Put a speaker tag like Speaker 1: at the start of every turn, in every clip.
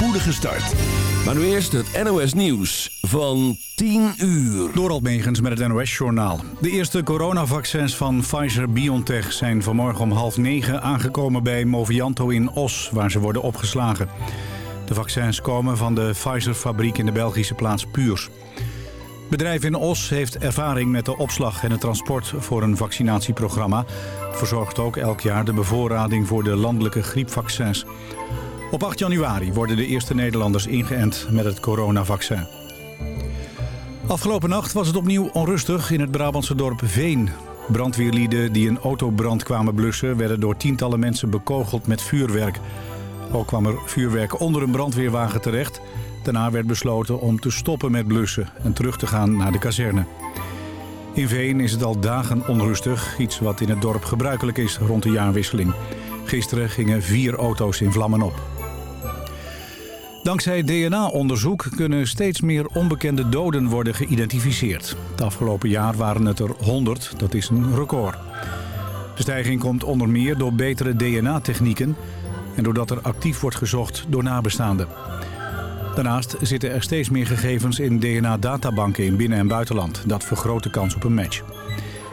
Speaker 1: spoedige start. Maar nu eerst het NOS Nieuws van 10 uur.
Speaker 2: Door Megens met het NOS-journaal. De eerste coronavaccins van Pfizer-BioNTech zijn vanmorgen om half negen aangekomen bij Movianto in Os, waar ze worden opgeslagen. De vaccins komen van de Pfizer-fabriek in de Belgische plaats Puurs. Het bedrijf in Os heeft ervaring met de opslag en het transport voor een vaccinatieprogramma. Verzorgt ook elk jaar de bevoorrading voor de landelijke griepvaccins. Op 8 januari worden de eerste Nederlanders ingeënt met het coronavaccin. Afgelopen nacht was het opnieuw onrustig in het Brabantse dorp Veen. Brandweerlieden die een autobrand kwamen blussen... werden door tientallen mensen bekogeld met vuurwerk. Ook kwam er vuurwerk onder een brandweerwagen terecht. Daarna werd besloten om te stoppen met blussen en terug te gaan naar de kazerne. In Veen is het al dagen onrustig, iets wat in het dorp gebruikelijk is rond de jaarwisseling. Gisteren gingen vier auto's in vlammen op. Dankzij DNA-onderzoek kunnen steeds meer onbekende doden worden geïdentificeerd. Het afgelopen jaar waren het er 100, dat is een record. De stijging komt onder meer door betere DNA-technieken... en doordat er actief wordt gezocht door nabestaanden. Daarnaast zitten er steeds meer gegevens in DNA-databanken in binnen- en buitenland. Dat vergroot de kans op een match.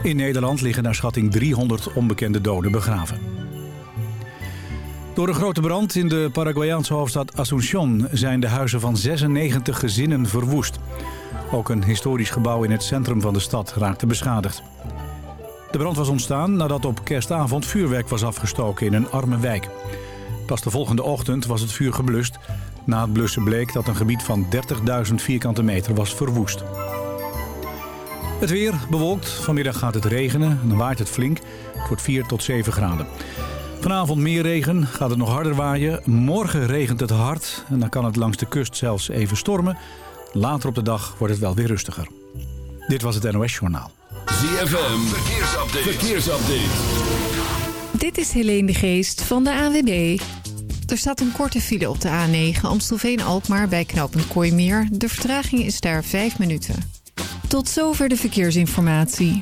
Speaker 2: In Nederland liggen naar schatting 300 onbekende doden begraven. Door een grote brand in de Paraguayaanse hoofdstad Asunción zijn de huizen van 96 gezinnen verwoest. Ook een historisch gebouw in het centrum van de stad raakte beschadigd. De brand was ontstaan nadat op kerstavond vuurwerk was afgestoken in een arme wijk. Pas de volgende ochtend was het vuur geblust. Na het blussen bleek dat een gebied van 30.000 vierkante meter was verwoest. Het weer bewolkt. Vanmiddag gaat het regenen en dan waait het flink. Het wordt 4 tot 7 graden. Vanavond meer regen, gaat het nog harder waaien. Morgen regent het hard en dan kan het langs de kust zelfs even stormen. Later op de dag wordt het wel weer rustiger. Dit was het NOS Journaal.
Speaker 1: ZFM, verkeersupdate. verkeersupdate.
Speaker 3: Dit is Helene de Geest van de AWB. Er staat een korte file op de A9 Amstelveen-Alkmaar bij knooppunt Kooimeer. De vertraging is daar 5 minuten. Tot zover de verkeersinformatie.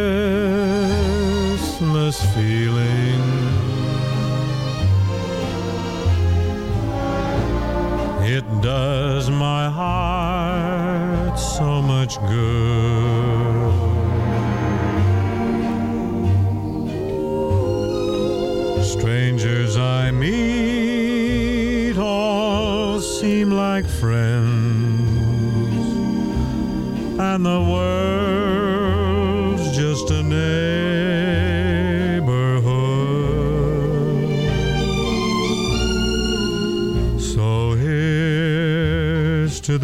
Speaker 4: feeling.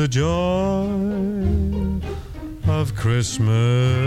Speaker 4: The joy of Christmas.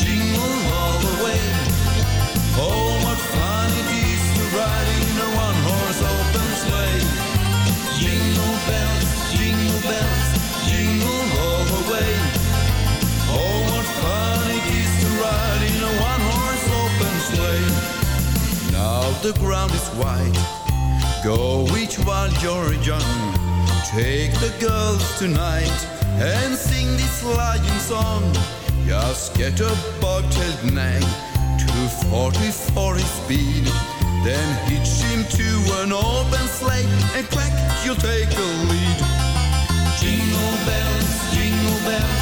Speaker 5: jingle all the way. Oh, what fun it is to ride in a one-horse open sleigh. Jingle bells, jingle bells, jingle all the way. Oh, what fun it is to ride in a one-horse open sleigh. Now the ground is white. Go each while you're young. Take the girls tonight and sing this lying song. Just get a bobtailed nag to 40 for his speed. Then hitch him to an open sleigh and crack, you'll take the lead. Jingle bells, jingle bells,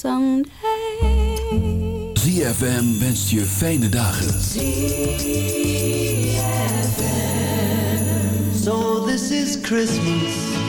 Speaker 6: someday.
Speaker 1: ZFM wenst je fijne dagen.
Speaker 7: ZFM. So this is Christmas.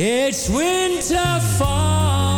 Speaker 8: It's winter fall.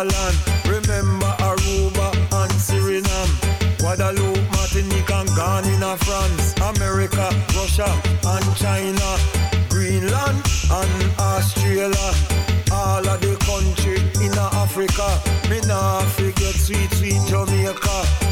Speaker 9: Ireland. Remember Aruba and Suriname. Guadeloupe, Martinique and Ghana, France. America, Russia and China. Greenland and Australia. All of the country in Africa. Me nah forget sweet, sweet Jamaica.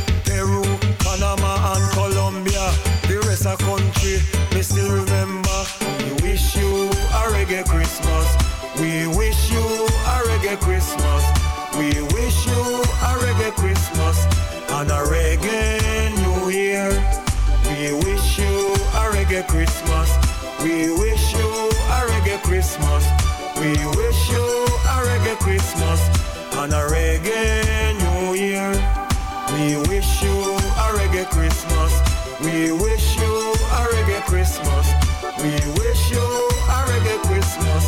Speaker 9: We wish you a reggae Christmas. We wish you a reggae Christmas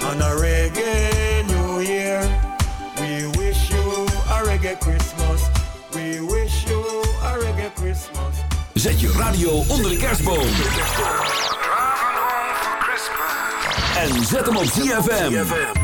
Speaker 9: and a reggae New Year. We wish you a reggae Christmas. We wish you a reggae Christmas.
Speaker 1: Zet je radio onder de kerstboom. En zet hem op ZFM.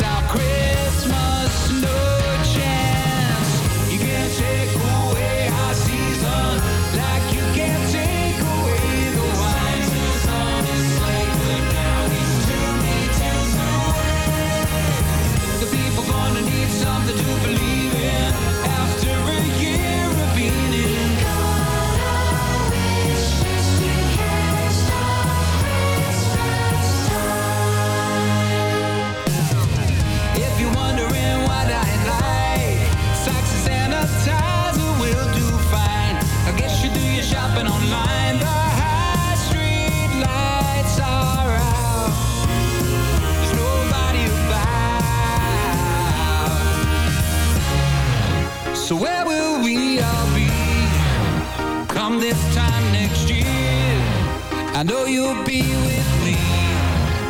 Speaker 10: you'll be with me.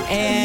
Speaker 10: And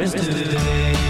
Speaker 10: Twisted.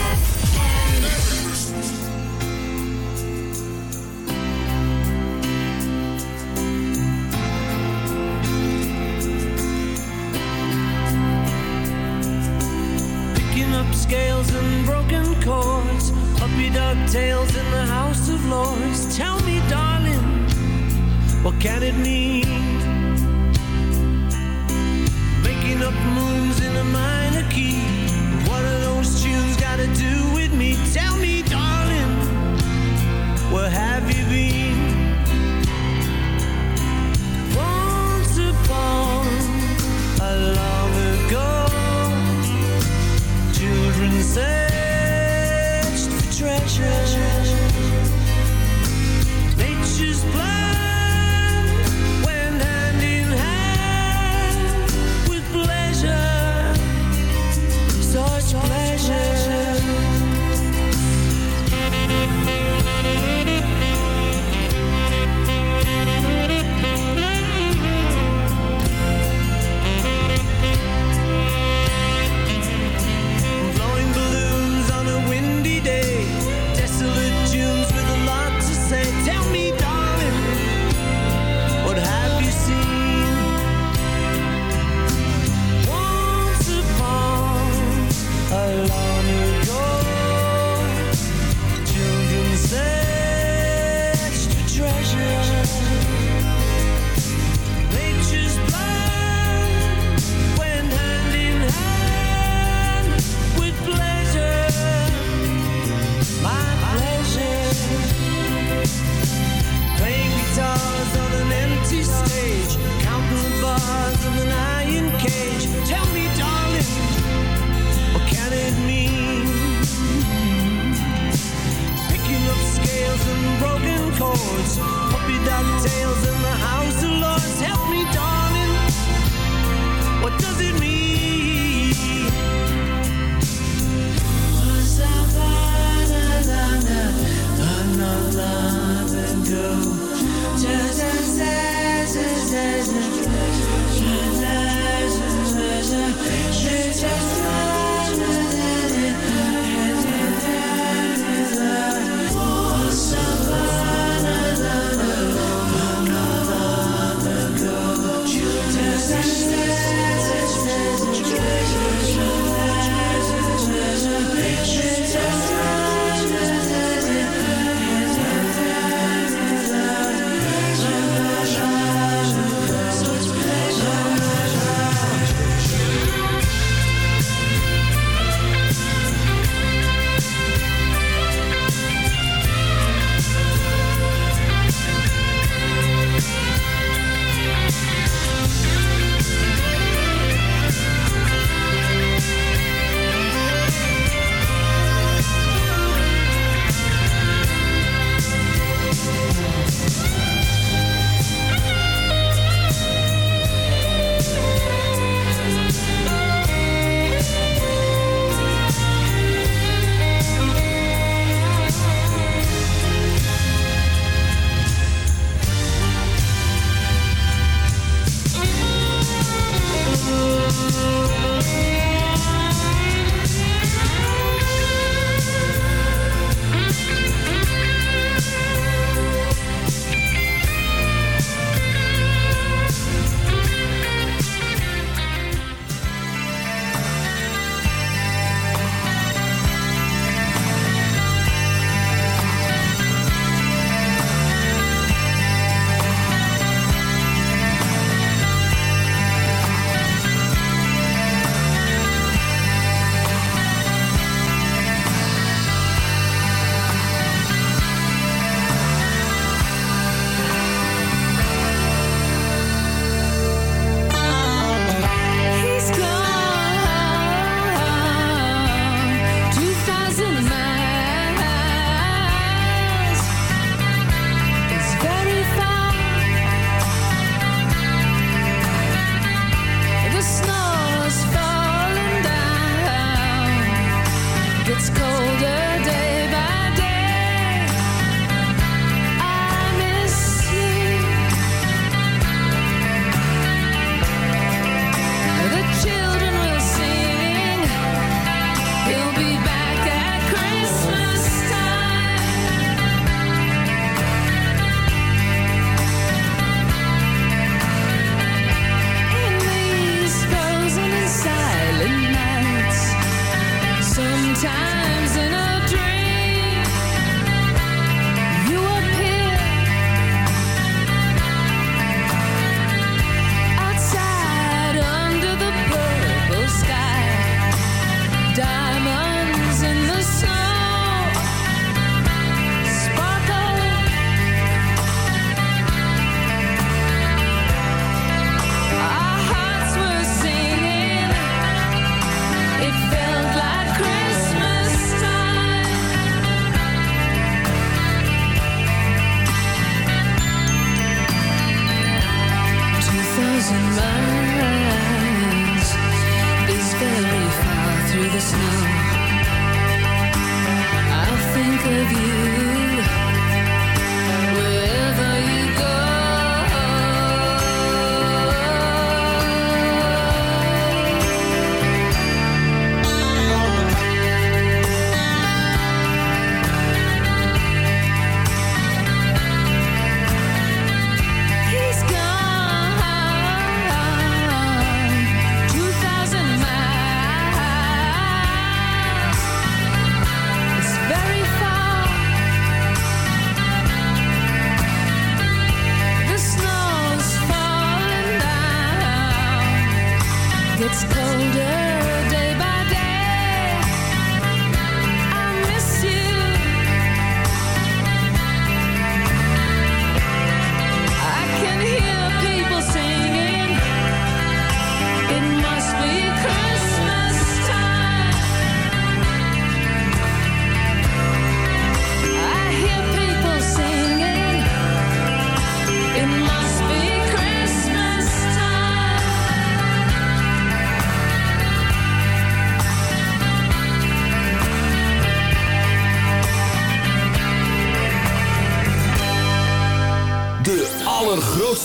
Speaker 8: Sometimes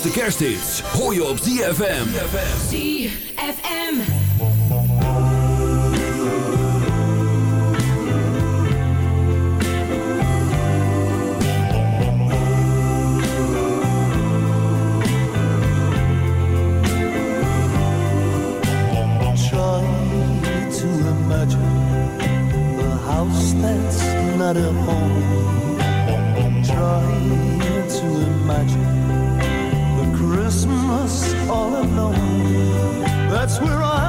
Speaker 1: grootste kersthits hoor je op ZFM.
Speaker 11: ZFM.
Speaker 7: Try to imagine a house that's not a home. Try to imagine us all alone. That's where I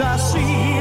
Speaker 7: I see.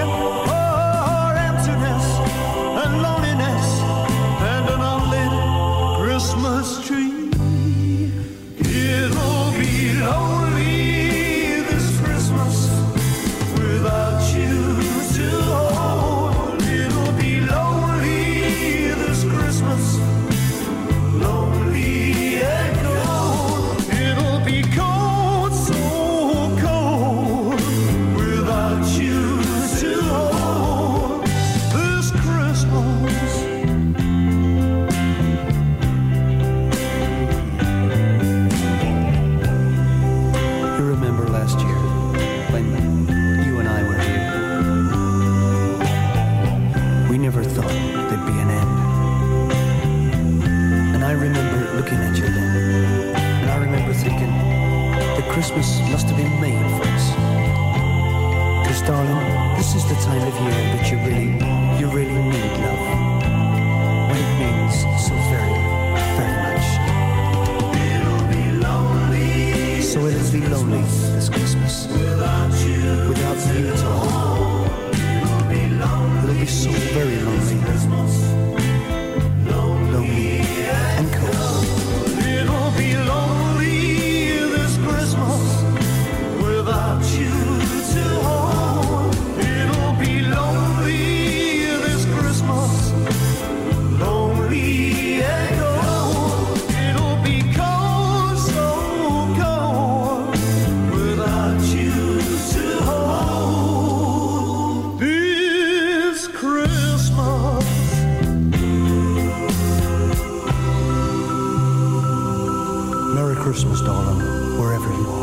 Speaker 7: Christmas, darling, wherever you are.